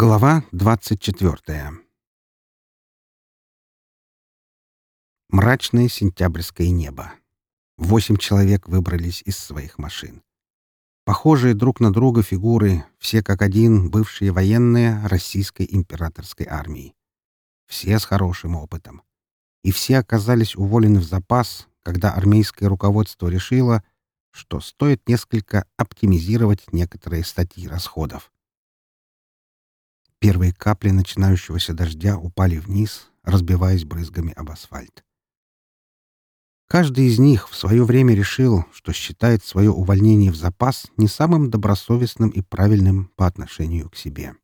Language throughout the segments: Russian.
Глава двадцать четвертая Мрачное сентябрьское небо. Восемь человек выбрались из своих машин. Похожие друг на друга фигуры, все как один бывшие военные российской императорской армии. Все с хорошим опытом. И все оказались уволены в запас, когда армейское руководство решило, что стоит несколько оптимизировать некоторые статьи расходов. Первые капли начинающегося дождя упали вниз, разбиваясь брызгами об асфальт. Каждый из них в свое время решил, что считает свое увольнение в запас не самым добросовестным и правильным по отношению к себе.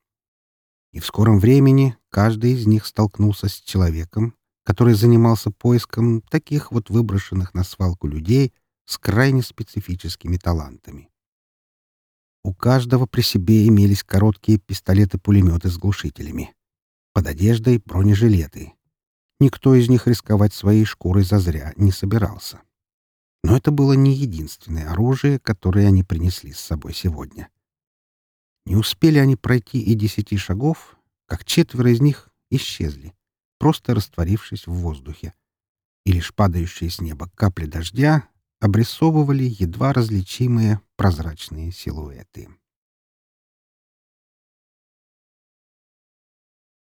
И в скором времени каждый из них столкнулся с человеком, который занимался поиском таких вот выброшенных на свалку людей с крайне специфическими талантами. У каждого при себе имелись короткие пистолеты-пулеметы с глушителями. Под одеждой — бронежилеты. Никто из них рисковать своей шкурой зазря не собирался. Но это было не единственное оружие, которое они принесли с собой сегодня. Не успели они пройти и десяти шагов, как четверо из них исчезли, просто растворившись в воздухе. И лишь падающие с неба капли дождя обрисовывали едва различимые прозрачные силуэты.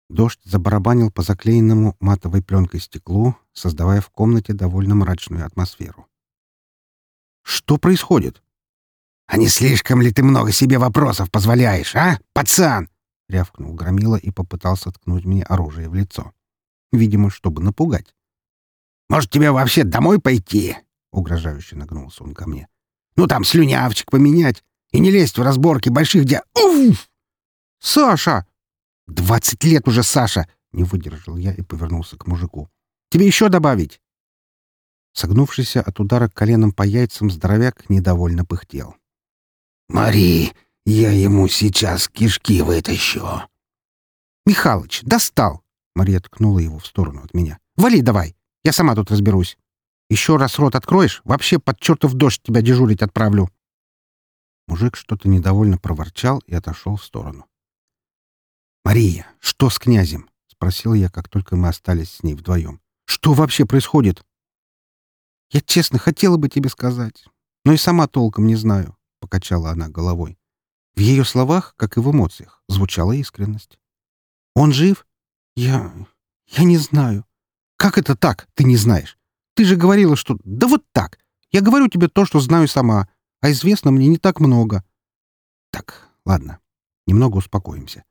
Дождь забарабанил по заклеенному матовой пленкой стеклу, создавая в комнате довольно мрачную атмосферу. «Что происходит?» «А не слишком ли ты много себе вопросов позволяешь, а, пацан?» — рявкнул Громила и попытался ткнуть мне оружие в лицо. Видимо, чтобы напугать. «Может, тебе вообще домой пойти?» — угрожающе нагнулся он ко мне. «Ну там слюнявчик поменять и не лезть в разборки больших дя... Уф! Саша!» «Двадцать лет уже, Саша!» — не выдержал я и повернулся к мужику. «Тебе еще добавить?» Согнувшийся от удара коленом по яйцам здоровяк недовольно пыхтел. «Мари, я ему сейчас кишки вытащу!» «Михалыч, достал!» — Мария ткнула его в сторону от меня. «Вали давай, я сама тут разберусь!» Еще раз рот откроешь, вообще под чертов дождь тебя дежурить отправлю. Мужик что-то недовольно проворчал и отошел в сторону. «Мария, что с князем?» — спросил я, как только мы остались с ней вдвоем. «Что вообще происходит?» «Я честно хотела бы тебе сказать, но и сама толком не знаю», — покачала она головой. В ее словах, как и в эмоциях, звучала искренность. «Он жив? Я... я не знаю. Как это так, ты не знаешь? Ты же говорила, что... Да вот так. Я говорю тебе то, что знаю сама, а известно мне не так много. Так, ладно. Немного успокоимся.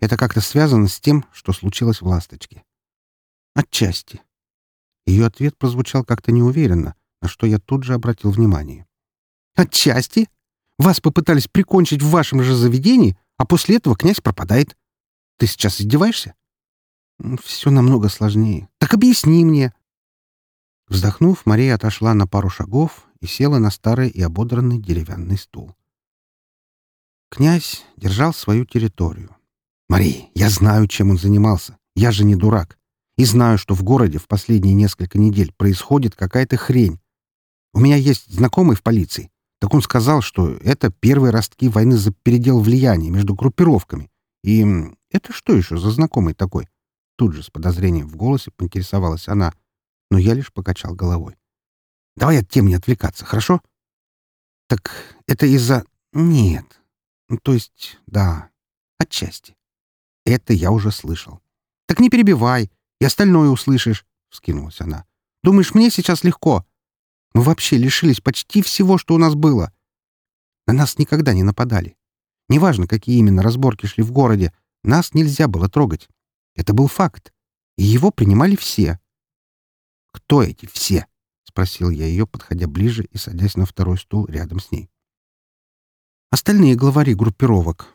Это как-то связано с тем, что случилось в «Ласточке». Отчасти. Ее ответ прозвучал как-то неуверенно, на что я тут же обратил внимание. «Отчасти? Вас попытались прикончить в вашем же заведении, а после этого князь пропадает. Ты сейчас издеваешься?» «Все намного сложнее. Так объясни мне». Вздохнув, Мария отошла на пару шагов и села на старый и ободранный деревянный стул. Князь держал свою территорию. «Мария, я знаю, чем он занимался. Я же не дурак. И знаю, что в городе в последние несколько недель происходит какая-то хрень. У меня есть знакомый в полиции. Так он сказал, что это первые ростки войны за передел влияния между группировками. И это что еще за знакомый такой?» Тут же с подозрением в голосе поинтересовалась она — но я лишь покачал головой. «Давай от тем не отвлекаться, хорошо?» «Так это из-за...» «Нет. Ну, то есть, да, отчасти. Это я уже слышал». «Так не перебивай, и остальное услышишь», — вскинулась она. «Думаешь, мне сейчас легко? Мы вообще лишились почти всего, что у нас было. На нас никогда не нападали. Неважно, какие именно разборки шли в городе, нас нельзя было трогать. Это был факт. И его принимали все. «Кто эти все?» — спросил я ее, подходя ближе и садясь на второй стул рядом с ней. «Остальные главари группировок.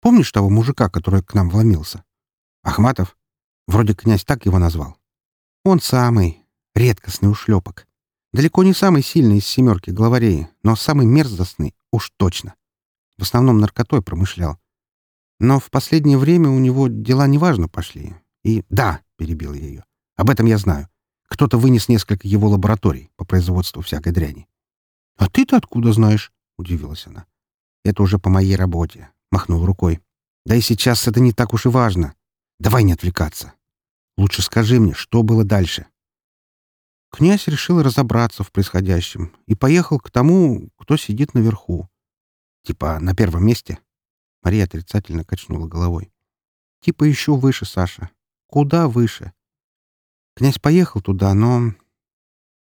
Помнишь того мужика, который к нам вломился? Ахматов? Вроде князь так его назвал. Он самый, редкостный ушлепок. Далеко не самый сильный из семерки главарей, но самый мерзостный уж точно. В основном наркотой промышлял. Но в последнее время у него дела неважно пошли. И да, — перебил я ее, — об этом я знаю. Кто-то вынес несколько его лабораторий по производству всякой дряни. — А ты-то откуда знаешь? — удивилась она. — Это уже по моей работе. Махнул рукой. Да и сейчас это не так уж и важно. Давай не отвлекаться. Лучше скажи мне, что было дальше. Князь решил разобраться в происходящем и поехал к тому, кто сидит наверху. Типа на первом месте. Мария отрицательно качнула головой. Типа еще выше, Саша. Куда выше? Князь поехал туда, но...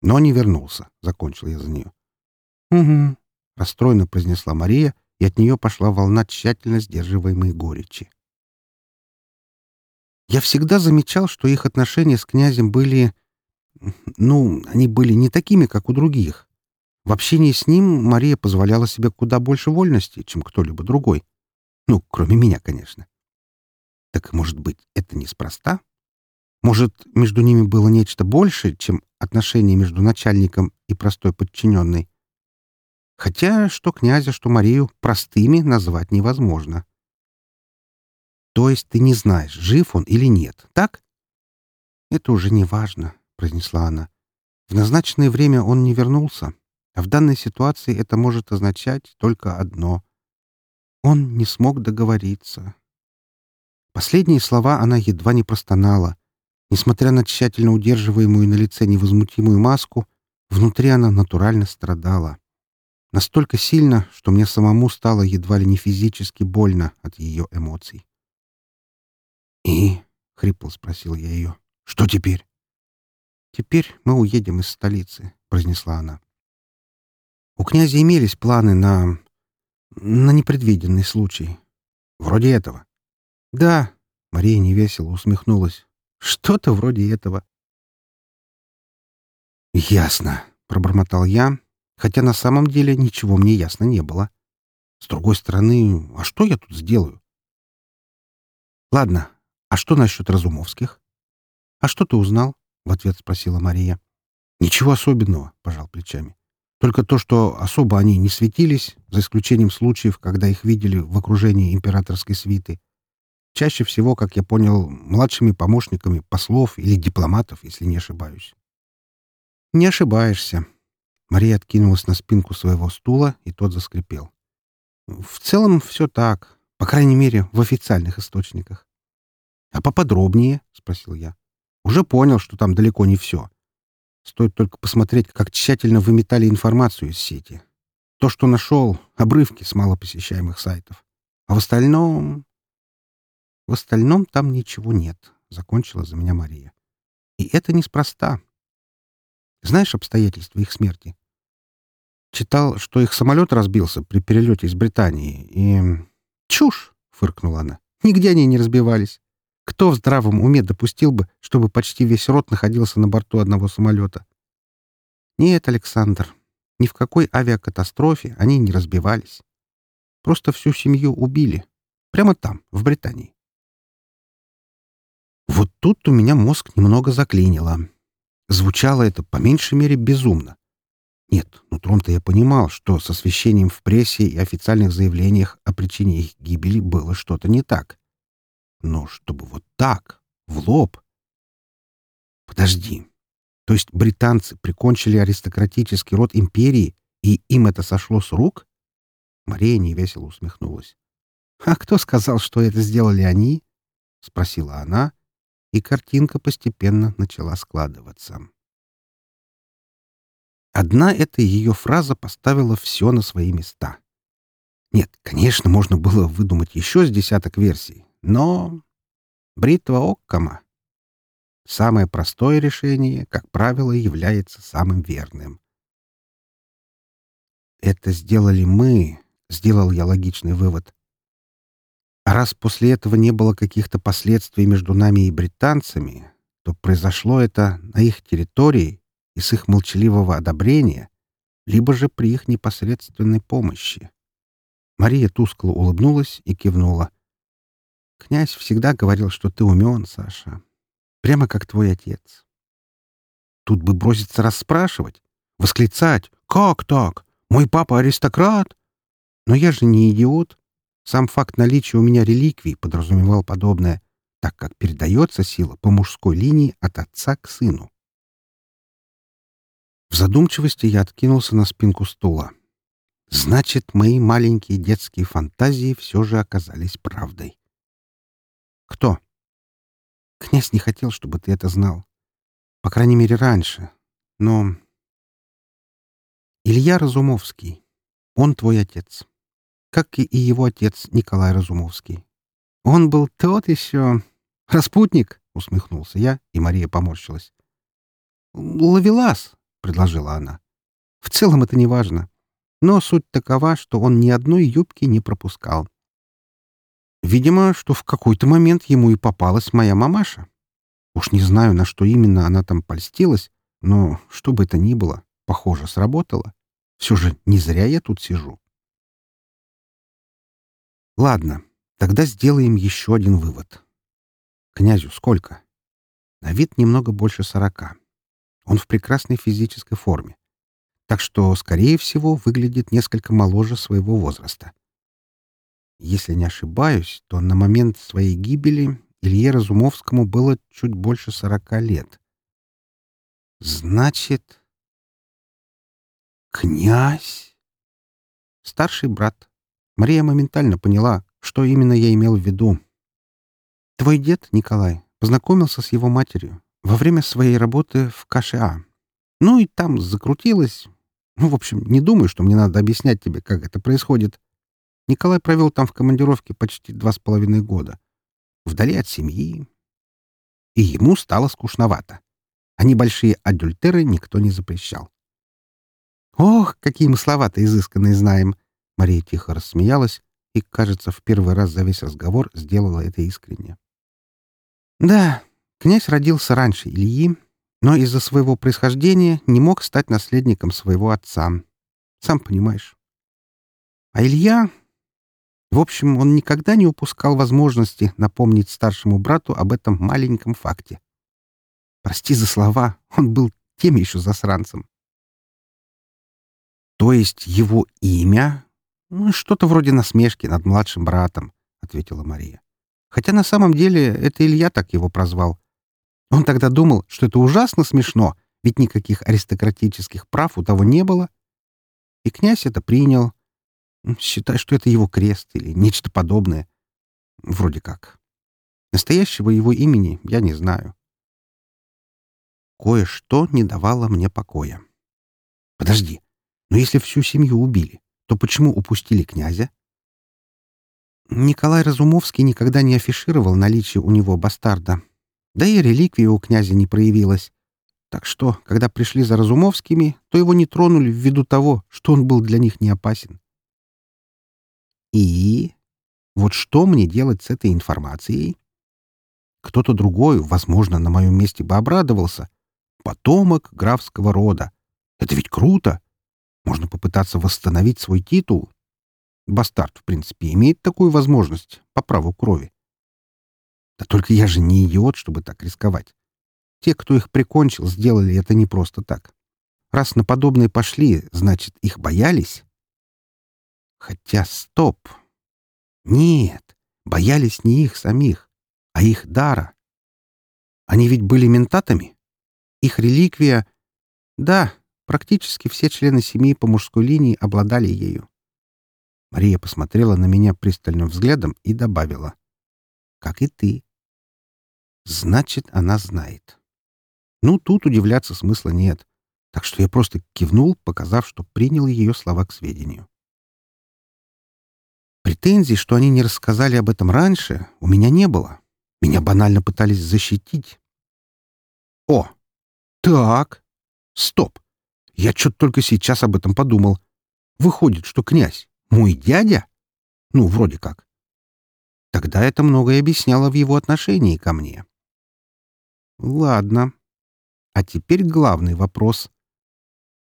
Но не вернулся, — закончил я за нее. — Угу, — расстроенно произнесла Мария, и от нее пошла волна тщательно сдерживаемой горечи. Я всегда замечал, что их отношения с князем были... Ну, они были не такими, как у других. В общении с ним Мария позволяла себе куда больше вольности, чем кто-либо другой. Ну, кроме меня, конечно. Так, может быть, это неспроста? Может, между ними было нечто большее, чем отношения между начальником и простой подчиненной? Хотя что князя, что Марию простыми назвать невозможно. То есть ты не знаешь, жив он или нет, так? Это уже не важно, произнесла она. В назначенное время он не вернулся, а в данной ситуации это может означать только одно. Он не смог договориться. Последние слова она едва не простонала. Несмотря на тщательно удерживаемую на лице невозмутимую маску, внутри она натурально страдала. Настолько сильно, что мне самому стало едва ли не физически больно от ее эмоций. «И?» — хрипло спросил я ее. «Что теперь?» «Теперь мы уедем из столицы», — произнесла она. У князя имелись планы на... на непредвиденный случай. Вроде этого. «Да», — Мария невесело усмехнулась. «Что-то вроде этого». «Ясно», — пробормотал я, хотя на самом деле ничего мне ясно не было. С другой стороны, а что я тут сделаю? Ладно, а что насчет Разумовских? А что ты узнал? В ответ спросила Мария. Ничего особенного, пожал плечами. Только то, что особо они не светились, за исключением случаев, когда их видели в окружении императорской свиты. Чаще всего, как я понял, младшими помощниками послов или дипломатов, если не ошибаюсь. Не ошибаешься, Мария откинулась на спинку своего стула, и тот заскрипел. В целом все так, по крайней мере, в официальных источниках. — А поподробнее? — спросил я. — Уже понял, что там далеко не все. Стоит только посмотреть, как тщательно выметали информацию из сети. То, что нашел — обрывки с малопосещаемых сайтов. А в остальном... В остальном там ничего нет, — закончила за меня Мария. И это неспроста. Знаешь обстоятельства их смерти? Читал, что их самолет разбился при перелете из Британии, и... «Чушь!» — фыркнула она. «Нигде они не разбивались. Кто в здравом уме допустил бы, чтобы почти весь род находился на борту одного самолета?» «Нет, Александр, ни в какой авиакатастрофе они не разбивались. Просто всю семью убили. Прямо там, в Британии». Вот тут у меня мозг немного заклинило. Звучало это по меньшей мере безумно. Нет, нутром-то я понимал, что с освещением в прессе и официальных заявлениях о причине их гибели было что-то не так. Но чтобы вот так, в лоб... Подожди. То есть британцы прикончили аристократический род империи, и им это сошло с рук? Мария невесело усмехнулась. «А кто сказал, что это сделали они?» — спросила она, и картинка постепенно начала складываться. Одна эта ее фраза поставила все на свои места. Нет, конечно, можно было выдумать еще с десяток версий, но... Бритва Оккама. Самое простое решение, как правило, является самым верным. «Это сделали мы», — сделал я логичный вывод. А раз после этого не было каких-то последствий между нами и британцами, то произошло это на их территории и с их молчаливого одобрения, либо же при их непосредственной помощи. Мария тускло улыбнулась и кивнула. «Князь всегда говорил, что ты умен, Саша. Прямо как твой отец. Тут бы броситься расспрашивать, восклицать «Как так? Мой папа аристократ?» Но я же не идиот. Сам факт наличия у меня реликвий подразумевал подобное, так как передается сила по мужской линии от отца к сыну. В задумчивости я откинулся на спинку стула. Значит, мои маленькие детские фантазии все же оказались правдой. Князь не хотел, чтобы ты это знал. По крайней мере, раньше. Но... Илья Разумовский. Он твой отец. Как и его отец Николай Разумовский. Он был тот еще... Распутник, усмехнулся я, и Мария поморщилась. «Ловелас», — предложила она. «В целом это не важно. Но суть такова, что он ни одной юбки не пропускал. Видимо, что в какой-то момент ему и попалась моя мамаша. Уж не знаю, на что именно она там польстилась, но, что бы это ни было, похоже, сработало. Все же не зря я тут сижу. Ладно, тогда сделаем еще один вывод. Князю сколько? На вид немного больше сорока. Он в прекрасной физической форме. Так что, скорее всего, выглядит несколько моложе своего возраста. Если не ошибаюсь, то на момент своей гибели Илье Разумовскому было чуть больше сорока лет. Значит... Князь? Старший брат. Мария моментально поняла, что именно я имел в виду. Твой дед, Николай, познакомился с его матерью во время своей работы в КША. Ну и там закрутилось. Ну, в общем, не думаю, что мне надо объяснять тебе, как это происходит. Николай провел там в командировке почти два с половиной года. Вдали от семьи. И ему стало скучновато. А небольшие адюльтеры никто не запрещал. «Ох, какие мы слова-то изысканные знаем!» Мария тихо рассмеялась и, кажется, в первый раз за весь разговор сделала это искренне. «Да, князь родился раньше Ильи, но из-за своего происхождения не мог стать наследником своего отца. Сам понимаешь. А Илья в общем, он никогда не упускал возможности напомнить старшему брату об этом маленьком факте. Прости за слова, он был тем еще засранцем. То есть его имя? Ну, что-то вроде насмешки над младшим братом, — ответила Мария. Хотя на самом деле это Илья так его прозвал. Он тогда думал, что это ужасно смешно, ведь никаких аристократических прав у того не было. И князь это принял, Считай, что это его крест или нечто подобное. Вроде как. Настоящего его имени я не знаю. Кое-что не давало мне покоя. Подожди, но если всю семью убили, то почему упустили князя? Николай Разумовский никогда не афишировал наличие у него бастарда. Да и реликвия у князя не проявилась. Так что, когда пришли за Разумовскими, то его не тронули ввиду того, что он был для них не опасен. И? Вот что мне делать с этой информацией? Кто-то другой, возможно, на моем месте бы обрадовался. Потомок графского рода. Это ведь круто. Можно попытаться восстановить свой титул. Бастард, в принципе, имеет такую возможность по праву крови. Да только я же не идиот, чтобы так рисковать. Те, кто их прикончил, сделали это не просто так. Раз на подобные пошли, значит, их боялись. Хотя стоп. Нет, боялись не их самих, а их дара. Они ведь были ментатами. Их реликвия... Да, практически все члены семьи по мужской линии обладали ею. Мария посмотрела на меня пристальным взглядом и добавила. «Как и ты». «Значит, она знает». Ну, тут удивляться смысла нет, так что я просто кивнул, показав, что принял ее слова к сведению. Претензий, что они не рассказали об этом раньше, у меня не было. Меня банально пытались защитить. О! Так! Стоп! Я что-то только сейчас об этом подумал. Выходит, что князь — мой дядя? Ну, вроде как. Тогда это многое объясняло в его отношении ко мне. Ладно. А теперь главный вопрос.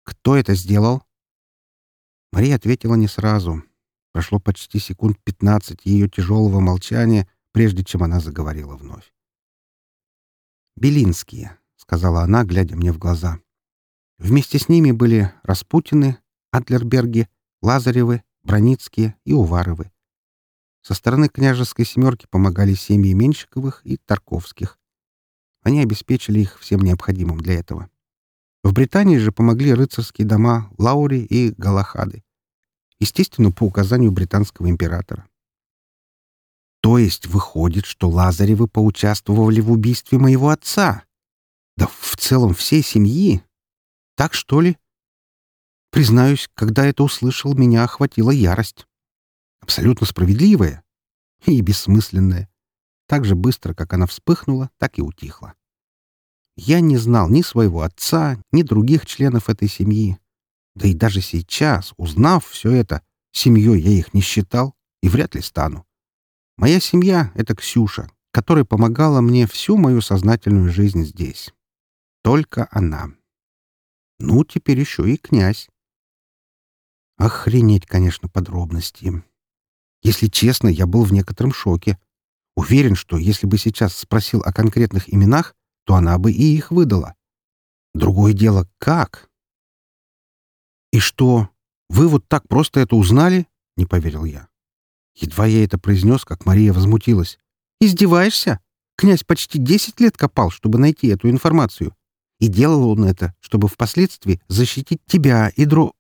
Кто это сделал? Мария ответила не сразу. Прошло почти секунд пятнадцать ее тяжелого молчания, прежде чем она заговорила вновь. «Белинские», — сказала она, глядя мне в глаза. Вместе с ними были Распутины, Адлерберги, Лазаревы, Броницкие и Уваровы. Со стороны княжеской семерки помогали семьи Меньшиковых и Тарковских. Они обеспечили их всем необходимым для этого. В Британии же помогли рыцарские дома Лаури и Галахады естественно, по указанию британского императора. То есть выходит, что Лазаревы поучаствовали в убийстве моего отца? Да в целом всей семьи? Так что ли? Признаюсь, когда это услышал, меня охватила ярость. Абсолютно справедливая и бессмысленная. Так же быстро, как она вспыхнула, так и утихла. Я не знал ни своего отца, ни других членов этой семьи. Да и даже сейчас, узнав все это, семьей я их не считал и вряд ли стану. Моя семья — это Ксюша, которая помогала мне всю мою сознательную жизнь здесь. Только она. Ну, теперь еще и князь. Охренеть, конечно, подробности. Если честно, я был в некотором шоке. Уверен, что если бы сейчас спросил о конкретных именах, то она бы и их выдала. Другое дело, как? «И что, вы вот так просто это узнали?» — не поверил я. Едва я это произнес, как Мария возмутилась. «Издеваешься? Князь почти десять лет копал, чтобы найти эту информацию. И делал он это, чтобы впоследствии защитить тебя и дру...»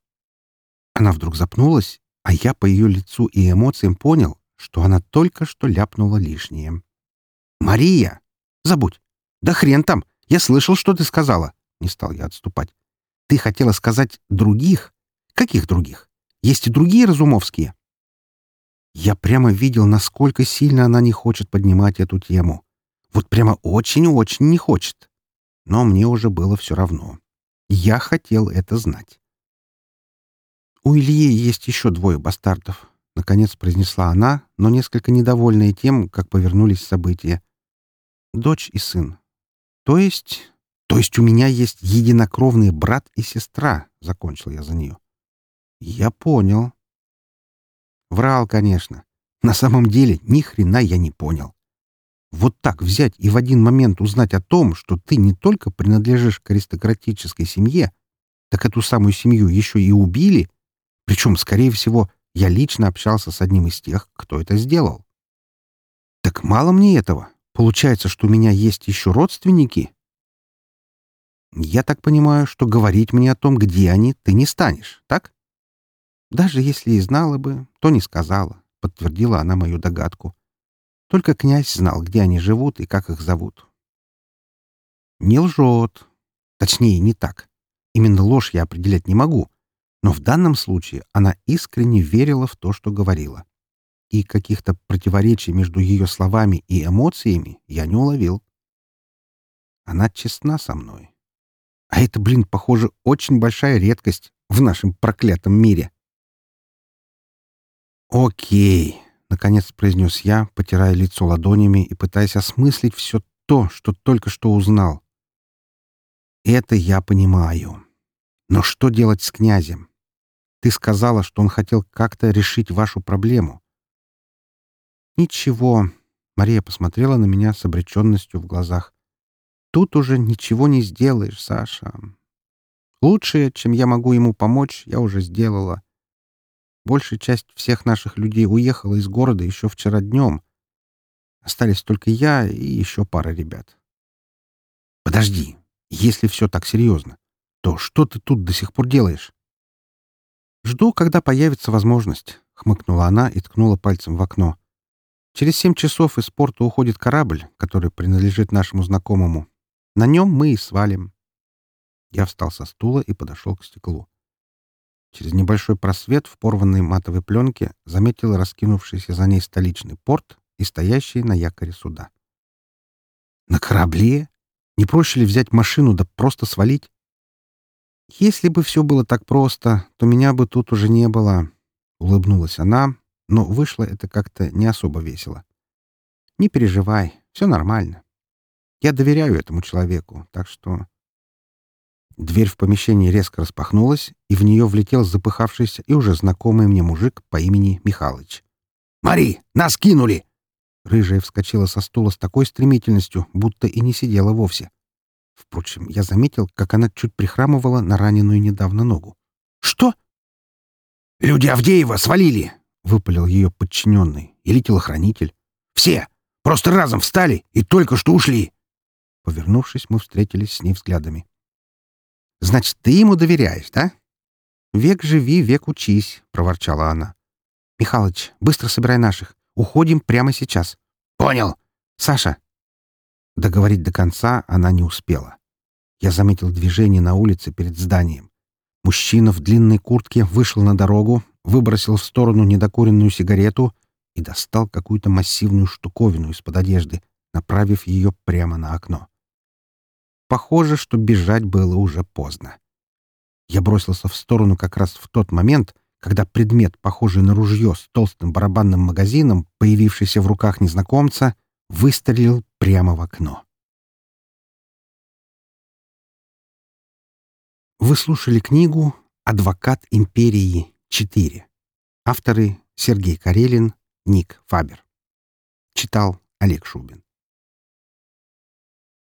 Она вдруг запнулась, а я по ее лицу и эмоциям понял, что она только что ляпнула лишнее. «Мария! Забудь! Да хрен там! Я слышал, что ты сказала!» Не стал я отступать. «Ты хотела сказать «других»? Каких других? Есть и другие Разумовские?» Я прямо видел, насколько сильно она не хочет поднимать эту тему. Вот прямо очень-очень не хочет. Но мне уже было все равно. Я хотел это знать. «У Ильи есть еще двое бастардов», — наконец произнесла она, но несколько недовольная тем, как повернулись события. «Дочь и сын. То есть... То есть у меня есть единокровный брат и сестра», — закончил я за нее. «Я понял», Врал, конечно. На самом деле ни хрена я не понял. Вот так взять и в один момент узнать о том, что ты не только принадлежишь к аристократической семье, так эту самую семью еще и убили, причем, скорее всего, я лично общался с одним из тех, кто это сделал. Так мало мне этого. Получается, что у меня есть еще родственники? Я так понимаю, что говорить мне о том, где они, ты не станешь, так? Даже если и знала бы, то не сказала, — подтвердила она мою догадку. Только князь знал, где они живут и как их зовут. Не лжет. Точнее, не так. Именно ложь я определять не могу. Но в данном случае она искренне верила в то, что говорила. И каких-то противоречий между ее словами и эмоциями я не уловил. Она честна со мной. А это, блин, похоже, очень большая редкость в нашем проклятом мире. «Окей», — наконец произнес я, потирая лицо ладонями и пытаясь осмыслить все то, что только что узнал. «Это я понимаю. Но что делать с князем? Ты сказала, что он хотел как-то решить вашу проблему». «Ничего», — Мария посмотрела на меня с обреченностью в глазах. «Тут уже ничего не сделаешь, Саша. Лучшее, чем я могу ему помочь, я уже сделала. Большая часть всех наших людей уехала из города еще вчера днем. Остались только я и еще пара ребят. Подожди, если все так серьезно, то что ты тут до сих пор делаешь? Жду, когда появится возможность, — хмыкнула она и ткнула пальцем в окно. Через семь часов из порта уходит корабль, который принадлежит нашему знакомому. На нем мы и свалим. Я встал со стула и подошел к стеклу. Через небольшой просвет в порванной матовой пленке заметил раскинувшийся за ней столичный порт и стоящий на якоре суда. «На корабле? Не проще ли взять машину да просто свалить?» «Если бы все было так просто, то меня бы тут уже не было», — улыбнулась она, но вышло это как-то не особо весело. «Не переживай, все нормально. Я доверяю этому человеку, так что Дверь в помещении резко распахнулась, и в нее влетел запыхавшийся и уже знакомый мне мужик по имени Михалыч. «Мари, нас кинули!» Рыжая вскочила со стула с такой стремительностью, будто и не сидела вовсе. Впрочем, я заметил, как она чуть прихрамывала на раненую недавно ногу. «Что?» «Люди Авдеева свалили!» — выпалил ее подчиненный или телохранитель. «Все! Просто разом встали и только что ушли!» Повернувшись, мы встретились с ней взглядами. Значит, ты ему доверяешь, да? Век живи, век учись, — проворчала она. Михалыч, быстро собирай наших. Уходим прямо сейчас». «Понял». «Саша». Договорить до конца она не успела. Я заметил движение на улице перед зданием. Мужчина в длинной куртке вышел на дорогу, выбросил в сторону недокуренную сигарету и достал какую-то массивную штуковину из-под одежды, направив ее прямо на окно. Похоже, что бежать было уже поздно. Я бросился в сторону как раз в тот момент, когда предмет, похожий на ружье с толстым барабанным магазином, появившийся в руках незнакомца, выстрелил прямо в окно. Вы слушали книгу «Адвокат империи 4». Авторы Сергей Карелин, Ник Фабер. Читал Олег Шубин.